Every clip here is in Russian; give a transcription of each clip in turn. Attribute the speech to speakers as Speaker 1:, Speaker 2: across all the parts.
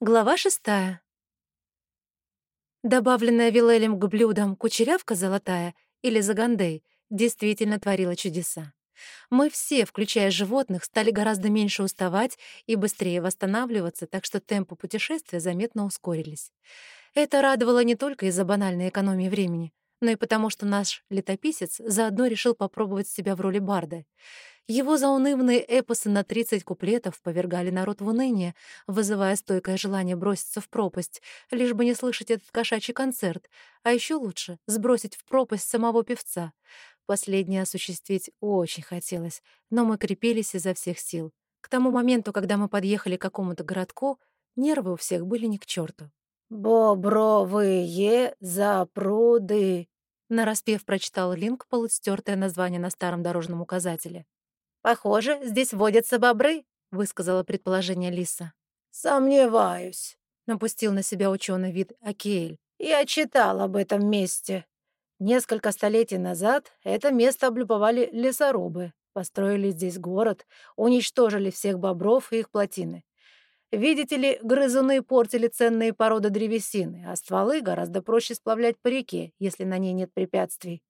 Speaker 1: Глава шестая. Добавленная Вилелем к блюдам кучерявка золотая или загандей действительно творила чудеса. Мы все, включая животных, стали гораздо меньше уставать и быстрее восстанавливаться, так что темпы путешествия заметно ускорились. Это радовало не только из-за банальной экономии времени, но и потому, что наш летописец заодно решил попробовать себя в роли барда. Его заунывные эпосы на 30 куплетов повергали народ в уныние, вызывая стойкое желание броситься в пропасть, лишь бы не слышать этот кошачий концерт, а еще лучше — сбросить в пропасть самого певца. Последнее осуществить очень хотелось, но мы крепились изо всех сил. К тому моменту, когда мы подъехали к какому-то городку, нервы у всех были ни к черту.
Speaker 2: «Бобровые запруды», —
Speaker 1: нараспев прочитал Линк полустертое название на старом дорожном указателе.
Speaker 3: «Похоже, здесь водятся бобры», — высказала предположение Лиса.
Speaker 2: «Сомневаюсь», —
Speaker 1: напустил на себя ученый вид Акиэль.
Speaker 2: «Я читал об этом месте. Несколько столетий назад это место облюбовали лесорубы, построили здесь город, уничтожили всех бобров и их плотины. Видите ли, грызуны портили ценные породы древесины, а стволы гораздо проще сплавлять по реке, если на ней нет препятствий.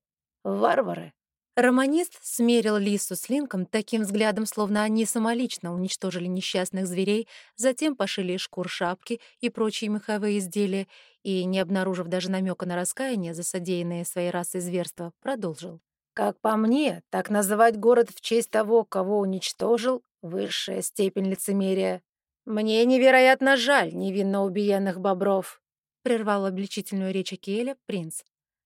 Speaker 2: Варвары.
Speaker 1: Романист смерил Лису с Линком таким взглядом, словно они самолично уничтожили несчастных зверей, затем пошили шкур шапки и прочие меховые изделия, и, не обнаружив даже намека на раскаяние за содеянные своей расой зверства, продолжил.
Speaker 2: «Как по мне, так называть город в честь того, кого уничтожил, — высшая степень лицемерия. Мне невероятно жаль невинно убиенных бобров», — прервал обличительную речь Акиэля принц.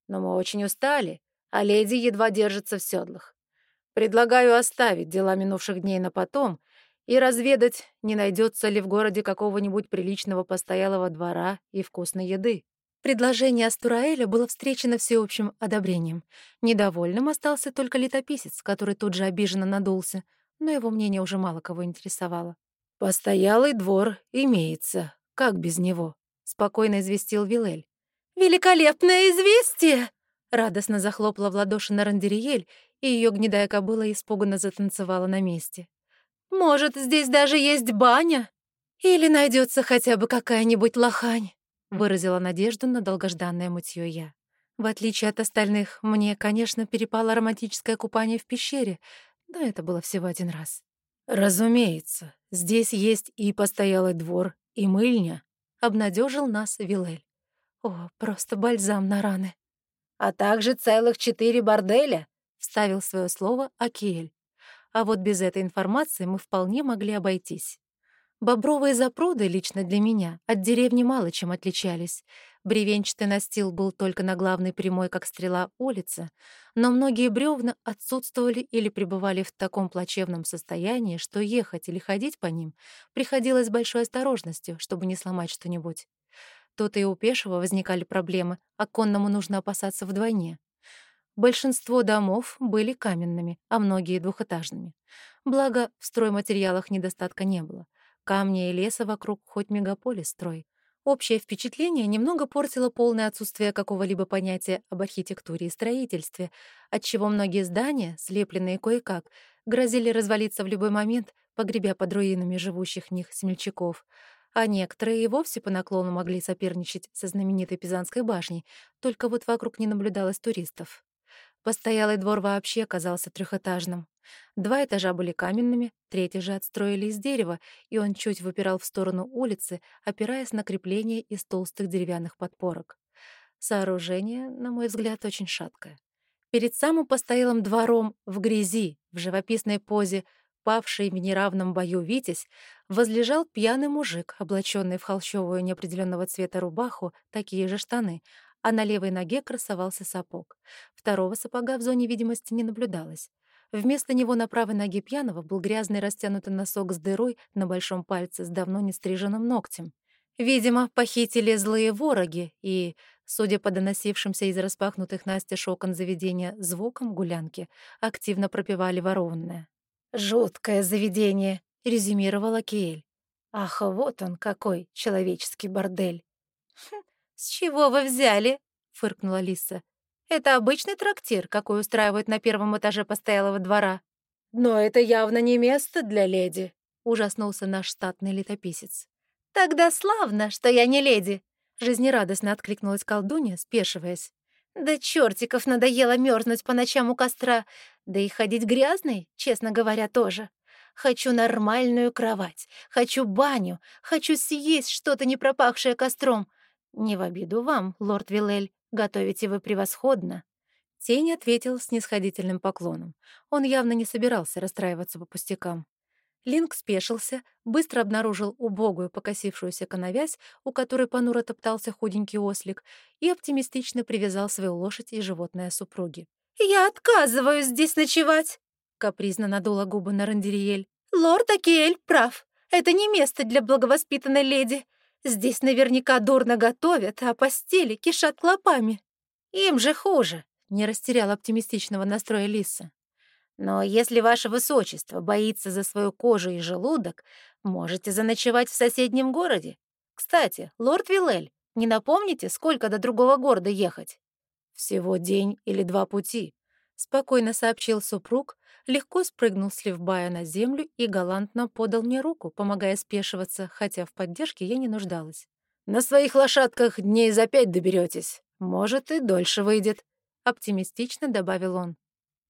Speaker 2: «Но мы очень устали» а леди едва держится в седлах. Предлагаю оставить дела минувших дней на потом и разведать, не найдется ли в городе какого-нибудь приличного постоялого двора и вкусной еды.
Speaker 1: Предложение Астураэля было встречено всеобщим одобрением. Недовольным остался только летописец, который тут же обиженно надулся, но его мнение уже мало кого интересовало.
Speaker 2: «Постоялый двор имеется. Как без него?» — спокойно известил Вилель.
Speaker 3: «Великолепное известие!»
Speaker 1: Радостно захлопала в ладоши на Рандериель, и ее гнедая кобыла испуганно затанцевала на месте.
Speaker 3: «Может, здесь даже есть баня? Или найдется хотя бы какая-нибудь лохань?»
Speaker 1: выразила надежду на долгожданное мытье я. В отличие от остальных, мне, конечно, перепало романтическое купание в пещере, но это было всего один раз.
Speaker 2: «Разумеется, здесь есть и постоялый двор, и мыльня», — обнадежил нас Вилель.
Speaker 1: О, просто бальзам на раны
Speaker 2: а также целых четыре борделя», —
Speaker 1: вставил свое слово Акиэль. А вот без этой информации мы вполне могли обойтись. Бобровые запруды лично для меня от деревни мало чем отличались. Бревенчатый настил был только на главной прямой, как стрела, улице, но многие бревна отсутствовали или пребывали в таком плачевном состоянии, что ехать или ходить по ним приходилось с большой осторожностью, чтобы не сломать что-нибудь. Тут и у пешего возникали проблемы, а конному нужно опасаться вдвойне. Большинство домов были каменными, а многие — двухэтажными. Благо, в стройматериалах недостатка не было. Камни и леса вокруг хоть мегаполис строй. Общее впечатление немного портило полное отсутствие какого-либо понятия об архитектуре и строительстве, отчего многие здания, слепленные кое-как, грозили развалиться в любой момент, погребя под руинами живущих в них смельчаков — а некоторые и вовсе по наклону могли соперничать со знаменитой Пизанской башней, только вот вокруг не наблюдалось туристов. Постоялый двор вообще оказался трехэтажным. Два этажа были каменными, третий же отстроили из дерева, и он чуть выпирал в сторону улицы, опираясь на крепление из толстых деревянных подпорок. Сооружение, на мой взгляд, очень шаткое. Перед самым постоялым двором в грязи, в живописной позе павший в неравном бою Витязь, возлежал пьяный мужик, облаченный в холщовую неопределенного цвета рубаху, такие же штаны, а на левой ноге красовался сапог. Второго сапога в зоне видимости не наблюдалось. Вместо него на правой ноге пьяного был грязный растянутый носок с дырой на большом пальце с давно не стриженным ногтем. Видимо, похитили злые вороги и, судя по доносившимся из распахнутых настежь окон заведения звукам гулянки, активно пропевали ворованное.
Speaker 2: «Жуткое заведение», — резюмировала Киэль. «Ах, вот он какой, человеческий бордель!»
Speaker 3: хм, «С чего вы взяли?» — фыркнула Лиса. «Это обычный трактир, какой устраивают на первом этаже постоялого двора».
Speaker 2: «Но это явно не место для леди», —
Speaker 1: ужаснулся наш статный летописец.
Speaker 3: «Тогда славно, что я не леди!» Жизнерадостно откликнулась колдунья, спешиваясь. «Да чертиков надоело мерзнуть по ночам у костра, да и ходить грязной, честно говоря, тоже. Хочу нормальную кровать, хочу баню, хочу съесть что-то не пропахшее костром. Не в обиду вам, лорд Вилель, готовите вы превосходно».
Speaker 1: Тень ответил с нисходительным поклоном. Он явно не собирался расстраиваться по пустякам. Линк спешился, быстро обнаружил убогую покосившуюся коновязь, у которой понуро топтался худенький ослик, и оптимистично привязал свою лошадь и животное супруги.
Speaker 3: «Я отказываюсь здесь ночевать!» — капризно надула губы на Рандериэль. «Лорд Акиэль прав. Это не место для благовоспитанной леди. Здесь наверняка дурно готовят, а постели кишат клопами». «Им же хуже!» — не растерял оптимистичного настроя Лиса. Но если ваше высочество боится за свою кожу и желудок, можете заночевать в соседнем городе. Кстати, лорд Вилель, не напомните, сколько до другого города ехать?
Speaker 2: Всего день или два пути, спокойно сообщил супруг, легко спрыгнул с Ливбая на землю и галантно подал мне руку, помогая спешиваться, хотя в поддержке я не нуждалась. «На своих лошадках дней за пять доберетесь. Может, и дольше выйдет», — оптимистично добавил он.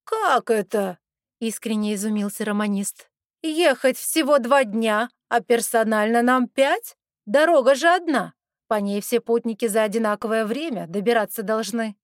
Speaker 3: «Как это?» — искренне изумился романист. «Ехать всего два дня, а персонально нам пять? Дорога же одна. По ней все путники за одинаковое время добираться должны.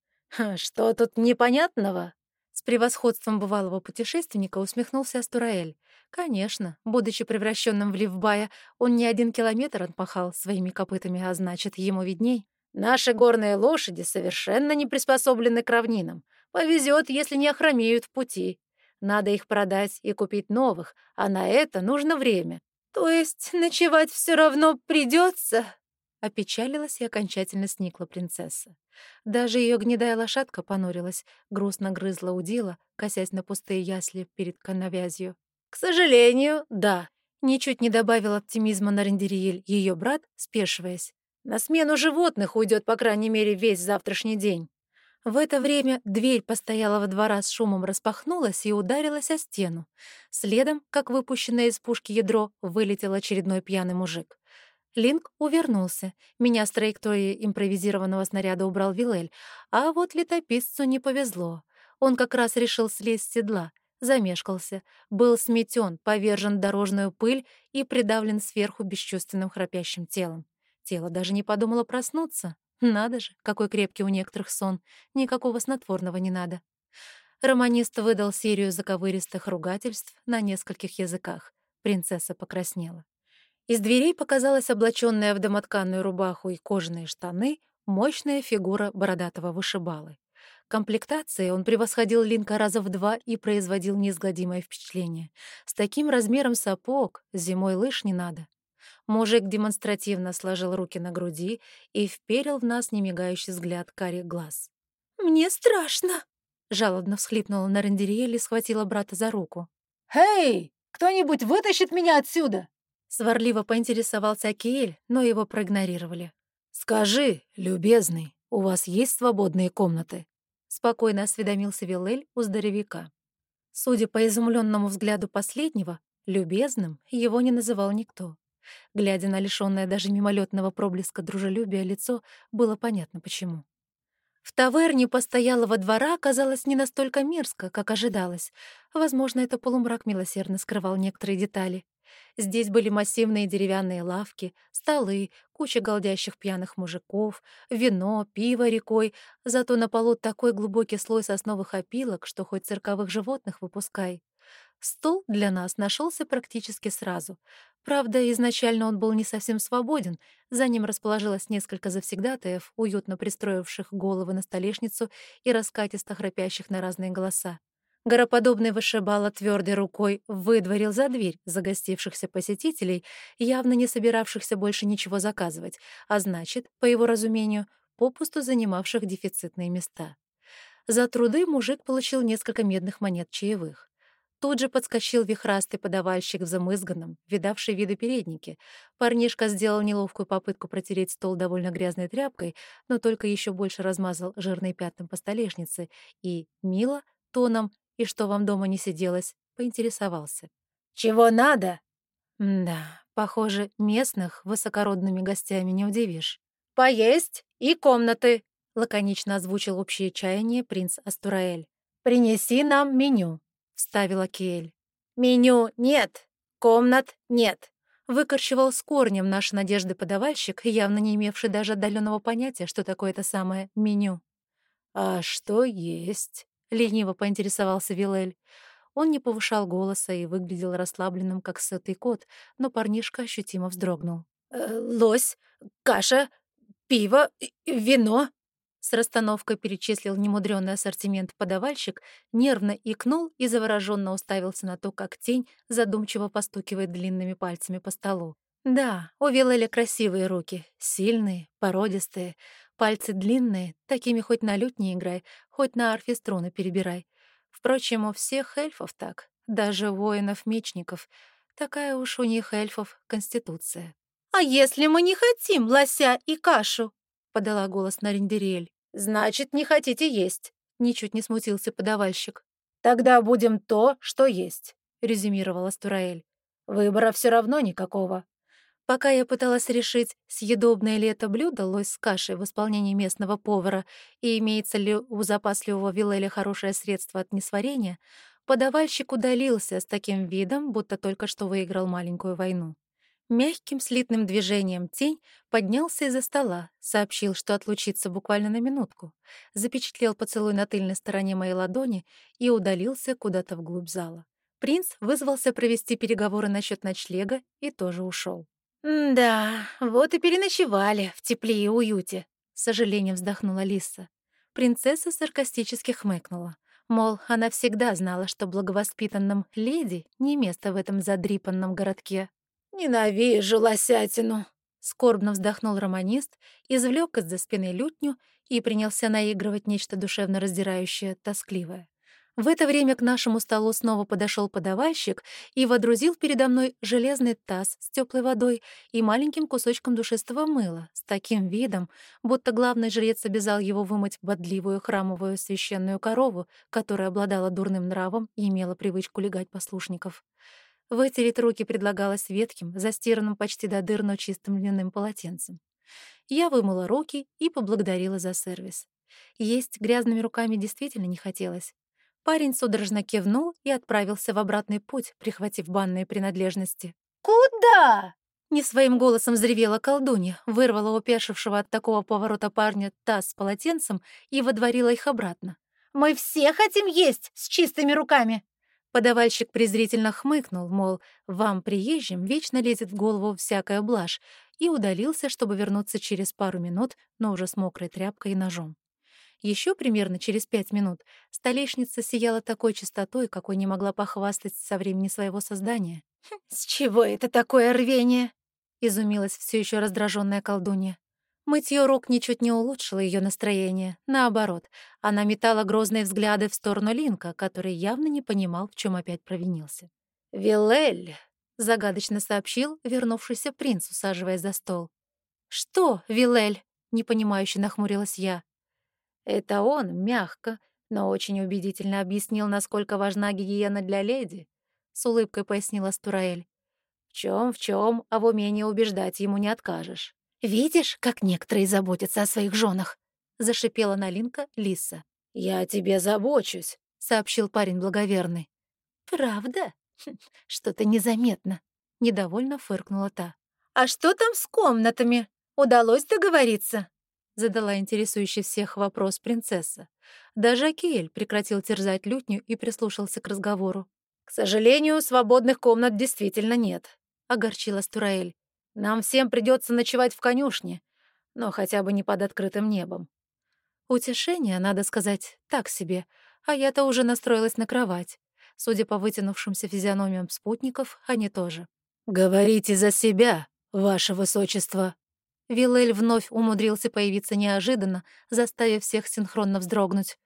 Speaker 3: Что тут непонятного?»
Speaker 1: С превосходством бывалого путешественника усмехнулся Астураэль. Конечно, будучи превращенным в Ливбая, он не один километр отпахал своими копытами, а значит, ему видней.
Speaker 2: «Наши горные лошади совершенно не приспособлены к равнинам. Повезет, если не охромеют в пути. Надо их продать и купить новых, а на это нужно время.
Speaker 3: То есть ночевать все равно придется?
Speaker 1: Опечалилась и окончательно сникла принцесса. Даже ее гнедая лошадка понурилась, грустно грызла удила, косясь на пустые ясли перед коновязью.
Speaker 2: «К сожалению, да», —
Speaker 1: ничуть не добавил оптимизма на Рендериель ее брат, спешиваясь.
Speaker 2: «На смену животных уйдет, по крайней мере, весь завтрашний день».
Speaker 1: В это время дверь постоялого двора с шумом распахнулась и ударилась о стену. Следом, как выпущенное из пушки ядро, вылетел очередной пьяный мужик. Линк увернулся. Меня с траектории импровизированного снаряда убрал Вилель, а вот летописцу не повезло. Он как раз решил слезть с седла, замешкался, был сметен, повержен в дорожную пыль и придавлен сверху бесчувственным храпящим телом. Тело даже не подумало проснуться. Надо же, какой крепкий у некоторых сон. Никакого снотворного не надо. Романист выдал серию заковыристых ругательств на нескольких языках. Принцесса покраснела. Из дверей показалась облаченная в домотканную рубаху и кожаные штаны мощная фигура бородатого вышибалы. Комплектацией он превосходил Линка раза в два и производил неизгладимое впечатление. С таким размером сапог зимой лыж не надо. Мужик демонстративно сложил руки на груди и вперил в нас немигающий взгляд карих глаз.
Speaker 3: «Мне страшно!»
Speaker 1: — жалобно всхлипнула на рендериэль и схватила брата за руку.
Speaker 2: «Эй, кто-нибудь вытащит меня отсюда?»
Speaker 1: Сварливо поинтересовался Акиэль, но его проигнорировали.
Speaker 2: «Скажи, любезный, у вас есть свободные комнаты?»
Speaker 1: Спокойно осведомился Вилель у здоровяка. Судя по изумленному взгляду последнего, любезным его не называл никто. Глядя на лишённое даже мимолетного проблеска дружелюбия лицо, было понятно, почему. В таверне постоялого двора оказалось не настолько мерзко, как ожидалось. Возможно, это полумрак милосердно скрывал некоторые детали. Здесь были массивные деревянные лавки, столы, куча голдящих пьяных мужиков, вино, пиво рекой, зато на полу такой глубокий слой сосновых опилок, что хоть цирковых животных выпускай. Стол для нас нашелся практически сразу. Правда, изначально он был не совсем свободен. За ним расположилось несколько завсегдатаев, уютно пристроивших головы на столешницу и раскатисто храпящих на разные голоса. Гороподобный вышибала твердой рукой выдворил за дверь загостившихся посетителей, явно не собиравшихся больше ничего заказывать, а значит, по его разумению, попусту занимавших дефицитные места. За труды мужик получил несколько медных монет чаевых. Тут же подскочил вихрастый подавальщик в замызганном, видавший виды переднике. Парнишка сделал неловкую попытку протереть стол довольно грязной тряпкой, но только еще больше размазал жирные пятна по столешнице и, мило, тоном «И что вам дома не сиделось?» поинтересовался.
Speaker 2: «Чего надо?»
Speaker 1: Да, Похоже, местных высокородными гостями не удивишь.
Speaker 2: «Поесть и комнаты», —
Speaker 1: лаконично озвучил общее чаяние принц Астураэль.
Speaker 2: «Принеси нам меню», —
Speaker 1: вставила Киэль.
Speaker 2: «Меню нет, комнат нет», —
Speaker 1: выкорчевал с корнем наши надежды подавальщик, явно не имевший даже отдаленного понятия, что такое это самое меню.
Speaker 2: «А что есть?»
Speaker 1: — лениво поинтересовался Вилель. Он не повышал голоса и выглядел расслабленным, как сытый кот, но парнишка ощутимо вздрогнул.
Speaker 2: «Э, «Лось, каша, пиво, вино»,
Speaker 1: с расстановкой перечислил немудрённый ассортимент подавальщик, нервно икнул и завороженно уставился на то, как тень задумчиво постукивает длинными пальцами по столу. Да, у Вилеля красивые руки, сильные, породистые, пальцы длинные, такими хоть на лють играй, хоть на арфе струны перебирай. Впрочем, у всех эльфов так, даже воинов-мечников. Такая уж у них эльфов конституция.
Speaker 3: «А если мы не хотим лося и кашу?» — подала голос Нариндериэль.
Speaker 2: «Значит, не хотите есть», —
Speaker 1: ничуть не смутился подавальщик.
Speaker 2: «Тогда будем то, что есть», —
Speaker 1: резюмировала Стураэль.
Speaker 2: «Выбора все равно никакого».
Speaker 1: Пока я пыталась решить, съедобное ли это блюдо лось с кашей в исполнении местного повара и имеется ли у запасливого Вилеля хорошее средство от несварения, подавальщик удалился с таким видом, будто только что выиграл маленькую войну. Мягким слитным движением тень поднялся из-за стола, сообщил, что отлучится буквально на минутку, запечатлел поцелуй на тыльной стороне моей ладони и удалился куда-то вглубь зала. Принц вызвался провести переговоры насчет ночлега и тоже ушел.
Speaker 3: «Да, вот и переночевали в тепле и уюте», —
Speaker 1: с сожалением вздохнула Лиса. Принцесса саркастически хмыкнула. Мол, она всегда знала, что благовоспитанным леди не место в этом задрипанном городке.
Speaker 2: «Ненавижу лосятину», —
Speaker 1: скорбно вздохнул романист, извлек из-за спины лютню и принялся наигрывать нечто душевно раздирающее, тоскливое. В это время к нашему столу снова подошел подавальщик и водрузил передо мной железный таз с теплой водой и маленьким кусочком душистого мыла, с таким видом, будто главный жрец обязал его вымыть бодливую храмовую священную корову, которая обладала дурным нравом и имела привычку легать послушников. Вытереть руки предлагалось ветхим, застиранным почти до дыр, но чистым льняным полотенцем. Я вымыла руки и поблагодарила за сервис. Есть грязными руками действительно не хотелось. Парень судорожно кивнул и отправился в обратный путь, прихватив банные принадлежности.
Speaker 3: «Куда?»
Speaker 1: Не своим голосом взревела колдунья, вырвала упешившего от такого поворота парня таз с полотенцем и водворила их обратно.
Speaker 3: «Мы все хотим есть с чистыми руками!»
Speaker 1: Подавальщик презрительно хмыкнул, мол, вам, приезжим, вечно лезет в голову всякая блажь, и удалился, чтобы вернуться через пару минут, но уже с мокрой тряпкой и ножом. Еще примерно через пять минут столешница сияла такой чистотой, какой не могла похвастать со времени своего создания.
Speaker 3: «Хм, «С чего это такое рвение?»
Speaker 1: — изумилась все еще раздраженная колдунья. Мытье рук ничуть не улучшило ее настроение. Наоборот, она метала грозные взгляды в сторону Линка, который явно не понимал, в чем опять провинился.
Speaker 2: «Вилель», —
Speaker 1: загадочно сообщил вернувшийся принц, усаживаясь за стол.
Speaker 3: «Что, Вилель?» — непонимающе нахмурилась я.
Speaker 2: Это он мягко, но очень убедительно объяснил, насколько важна гигиена для леди, — с улыбкой пояснила Стураэль. В чем, в чем, а в умении убеждать ему не откажешь.
Speaker 3: «Видишь, как некоторые заботятся о своих женах?»
Speaker 1: — зашипела Налинка Лиса.
Speaker 2: «Я о тебе забочусь», —
Speaker 1: сообщил парень благоверный.
Speaker 3: «Правда? Хм, что-то незаметно», —
Speaker 1: недовольно фыркнула та.
Speaker 3: «А что там с комнатами? Удалось договориться?»
Speaker 1: — задала интересующий всех вопрос принцесса. Даже Акиэль прекратил терзать лютню и прислушался к разговору.
Speaker 2: «К сожалению, свободных комнат действительно нет», —
Speaker 1: огорчила Стураэль.
Speaker 2: Нам всем придется ночевать в конюшне, но хотя бы не под открытым небом.
Speaker 1: Утешение, надо сказать, так себе, а я-то уже настроилась на кровать. Судя по вытянувшимся физиономиям спутников, они тоже.
Speaker 2: «Говорите за себя, ваше высочество!»
Speaker 1: Вилель вновь умудрился появиться неожиданно, заставив всех синхронно вздрогнуть.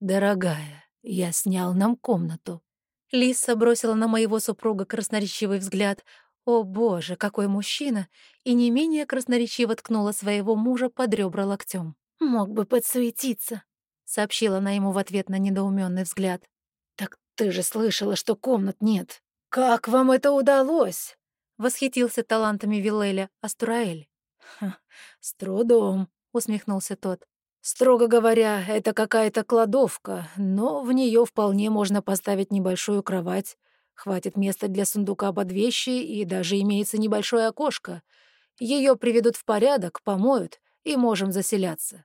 Speaker 2: «Дорогая, я снял нам комнату».
Speaker 1: Лиса бросила на моего супруга красноречивый взгляд, о боже, какой мужчина! И не менее красноречиво ткнула своего мужа под ребра локтем.
Speaker 3: «Мог бы подсуетиться», —
Speaker 1: сообщила она ему в ответ на недоуменный взгляд.
Speaker 2: «Так ты же слышала, что комнат нет. Как вам это удалось?
Speaker 1: — восхитился талантами Вилеля Астураэль.
Speaker 2: «С трудом», — усмехнулся тот. «Строго говоря, это какая-то кладовка, но в нее вполне можно поставить небольшую кровать. Хватит места для сундука под вещи, и даже имеется небольшое окошко. Ее приведут в порядок, помоют, и можем заселяться».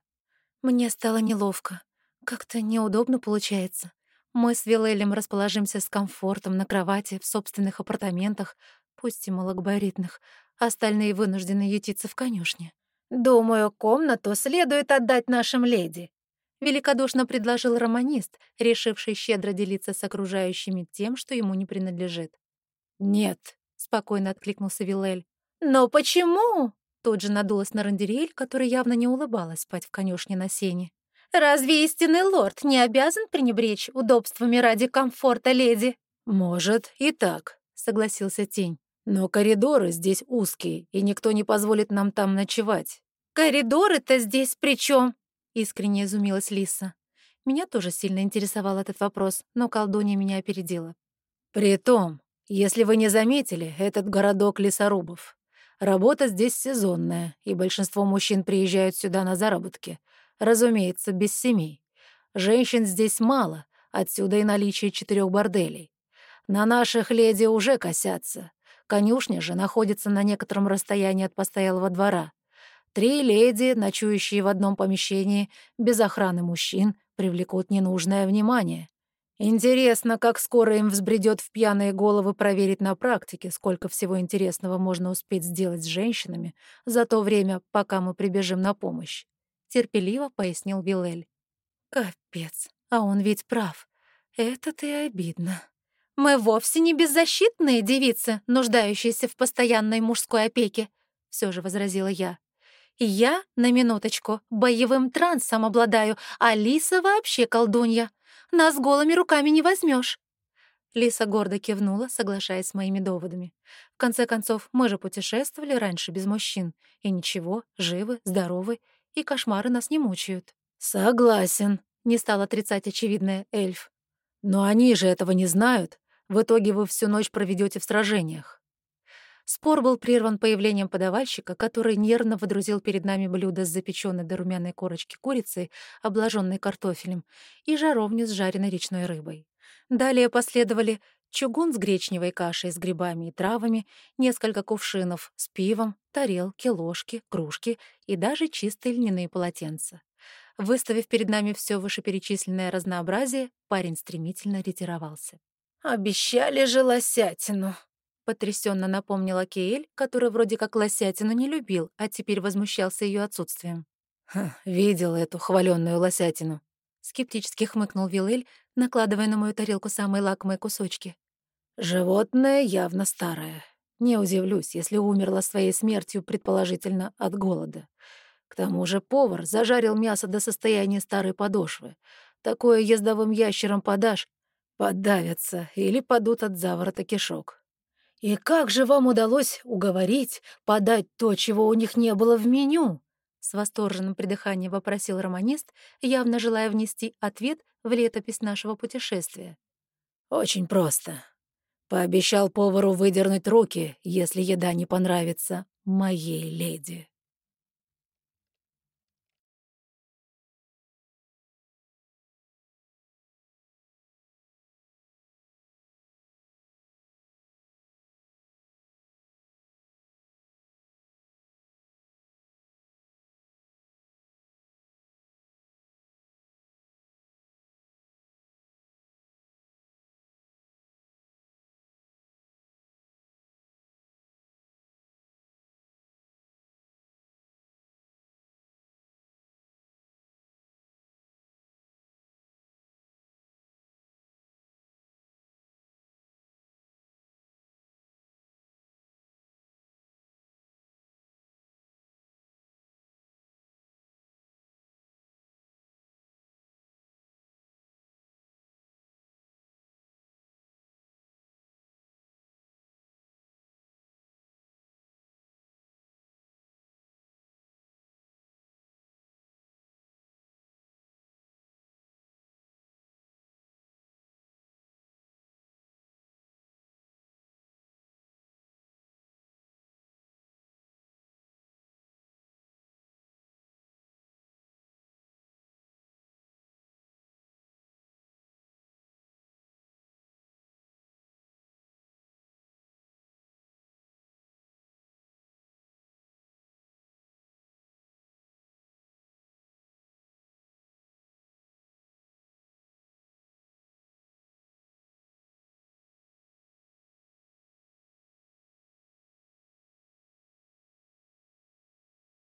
Speaker 1: Мне стало неловко. Как-то неудобно получается. Мы с Вилелем расположимся с комфортом на кровати в собственных апартаментах, пусть и малогабаритных, остальные вынуждены ютиться в конюшне.
Speaker 3: «Думаю, комнату следует отдать нашим леди», —
Speaker 1: великодушно предложил романист, решивший щедро делиться с окружающими тем, что ему не принадлежит.
Speaker 2: «Нет», —
Speaker 1: спокойно откликнулся Вилель.
Speaker 3: «Но почему?»
Speaker 1: Тут же надулась на Рандериэль, которая явно не улыбалась спать в конюшне на сене.
Speaker 3: «Разве истинный лорд не обязан пренебречь удобствами ради комфорта леди?»
Speaker 2: «Может, и так», — согласился Тень. «Но коридоры здесь узкие, и никто не позволит нам там ночевать».
Speaker 3: «Коридоры-то здесь при чем?
Speaker 1: искренне изумилась Лиса. Меня тоже сильно интересовал этот вопрос, но колдунья меня опередила.
Speaker 2: «Притом, если вы не заметили, этот городок лесорубов. Работа здесь сезонная, и большинство мужчин приезжают сюда на заработки. Разумеется, без семей. Женщин здесь мало, отсюда и наличие четырех борделей. На наших леди уже косятся. Конюшня же находится на некотором расстоянии от постоялого двора. Три леди, ночующие в одном помещении, без охраны мужчин, привлекут ненужное внимание. Интересно, как скоро им взбредет в пьяные головы проверить на практике, сколько всего интересного можно успеть сделать с женщинами за то время, пока мы прибежим на помощь. Терпеливо пояснил Вилель.
Speaker 1: Капец, а он ведь прав. Это-то и обидно.
Speaker 3: Мы вовсе не беззащитные девицы, нуждающиеся в постоянной мужской опеке, все же возразила я. Я, на минуточку, боевым трансом обладаю, а Лиса вообще колдунья. Нас голыми руками не возьмешь.
Speaker 1: Лиса гордо кивнула, соглашаясь с моими доводами. В конце концов, мы же путешествовали раньше без мужчин. И ничего, живы, здоровы, и кошмары нас не мучают.
Speaker 2: «Согласен», — не стал отрицать очевидное эльф. «Но они же этого не знают. В итоге вы всю ночь проведете в сражениях».
Speaker 1: Спор был прерван появлением подавальщика, который нервно водрузил перед нами блюдо с запеченной до румяной корочки курицей, обложенной картофелем, и жаровню с жареной речной рыбой. Далее последовали чугун с гречневой кашей с грибами и травами, несколько кувшинов с пивом, тарелки, ложки, кружки и даже чистые льняные полотенца. Выставив перед нами все вышеперечисленное разнообразие, парень стремительно ретировался.
Speaker 3: «Обещали же лосятину», —
Speaker 1: потрясенно напомнила Кейль, который вроде как лосятину не любил, а теперь возмущался ее отсутствием.
Speaker 2: «Видел эту хваленную лосятину», —
Speaker 1: скептически хмыкнул Вилель, накладывая на мою тарелку самые лакомые кусочки.
Speaker 2: «Животное явно старое. Не удивлюсь, если умерло своей смертью, предположительно, от голода. К тому же повар зажарил мясо до состояния старой подошвы. Такое ездовым ящерам подашь, подавятся или падут от заворота кишок. «И как же вам удалось уговорить подать то, чего у них не было в меню?»
Speaker 1: С восторженным придыханием вопросил романист, явно желая внести ответ в летопись нашего путешествия.
Speaker 2: «Очень просто. Пообещал повару выдернуть руки, если еда не понравится моей леди».